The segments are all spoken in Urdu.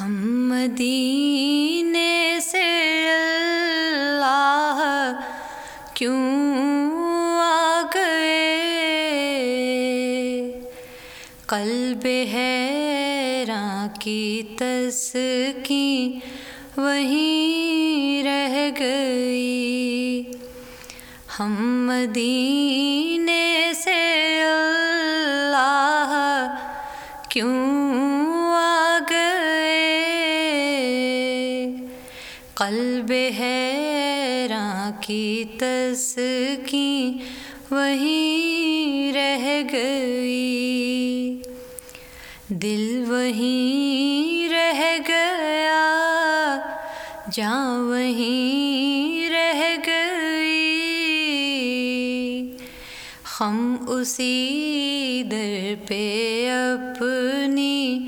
ہم مدینے سے اللہ کیوں آ گئے قلب حیراں کی تسکی وہیں رہ گئی۔ ہم مدینے سے اللہ کیوں قلب حیراں کی تس کی وہیں رہ گئی۔ دل وہیں رہ گیا جاں وہیں رہ گئی۔ ہم اسی در پہ اپنی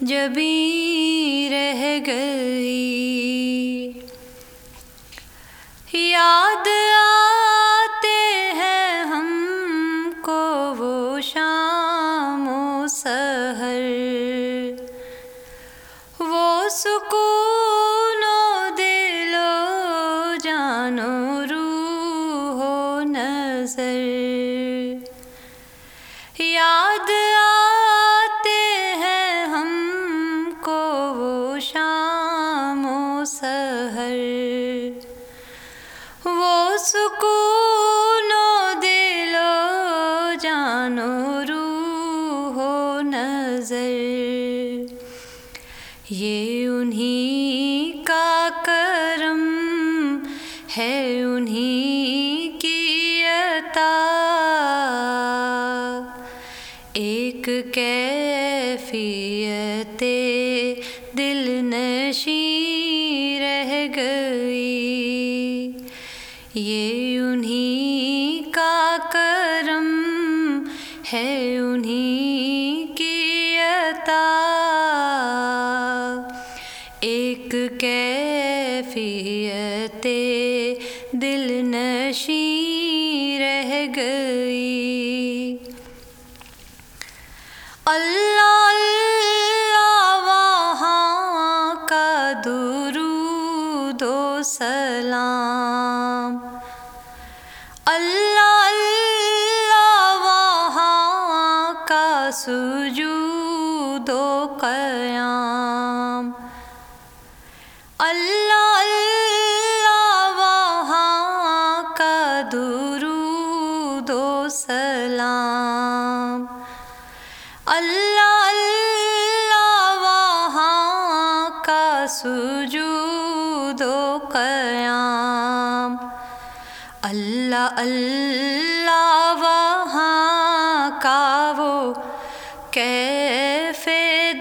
جبیں رہ گئی۔ یاد آتے ہیں ہم کو وہ شام و سحر۔ وہ سکون و دل و جان و روح و نظر۔ یاد آتے ہیں ہم کو وہ شام و سحر۔ وہ سکون دل و جان روح نظر۔ یہ انہیں کا کرم ہے انہیں کی عطا۔ ایک کیفیت انہیں کا کرم ہے انہیں کی عطا۔ ایک کیفیت دل نشی رہ گئی۔ اللہ اللہ وہاں کا درود و سلام۔ اللہ اللہ وہاں کا سجود و قیام۔ اللہ اللہ وہاں کا درود و سلام۔ اللہ اللہ وہاں کا سجود اللہ اللہ وہاں کا وہ کیف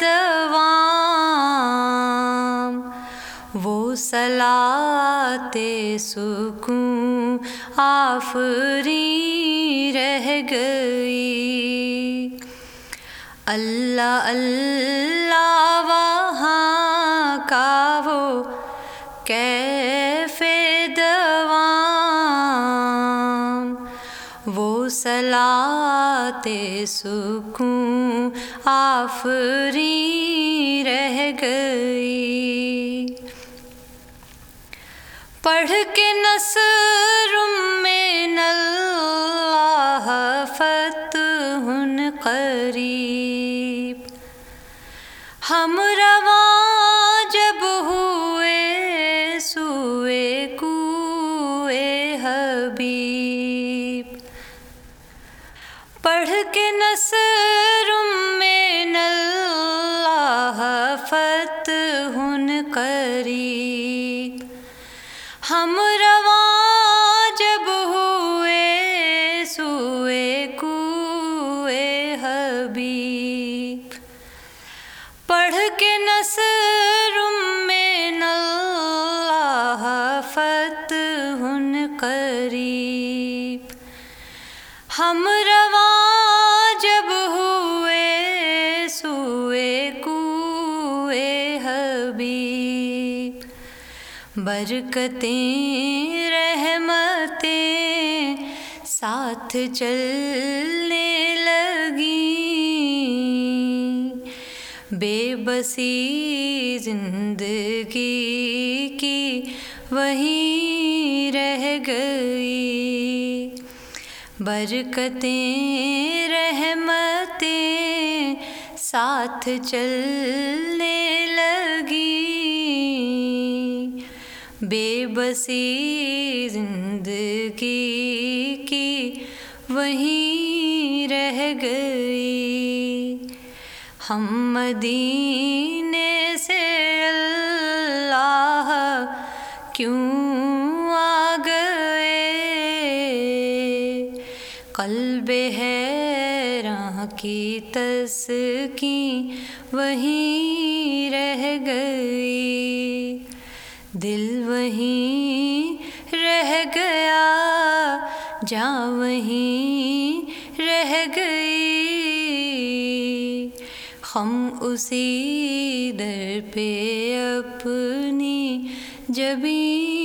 دوام؟ وہ سلات سکون آفری رہ گئی۔ اللہ اللہ سلات سکون آفری رہ گئی۔ پڑھ کے نصر میں اللہ فتح قریب۔ ہمرا فتح قریب۔ ہم رواں جب ہوئے، سوئے کوئے حبیب۔ پڑھ کے نصر میں اللہ فتح قریب۔ ہم رواں برکتیں، رحمتیں ساتھ چلنے لگی بے بسی زندگی کی وہیں رہ گئی۔ برکتیں، رحمتیں ساتھ چلنے لگی بے بسی زندگی کی وہیں رہ گئی۔ ہم مدینے سے اللہ کیوں آ گئے؟ قلب حیراں کی تسکین وہیں رہ گئی۔ دل وہیں رہ گیا جا وہیں رہ گئی۔ ہم اسی در پہ اپنی جبیں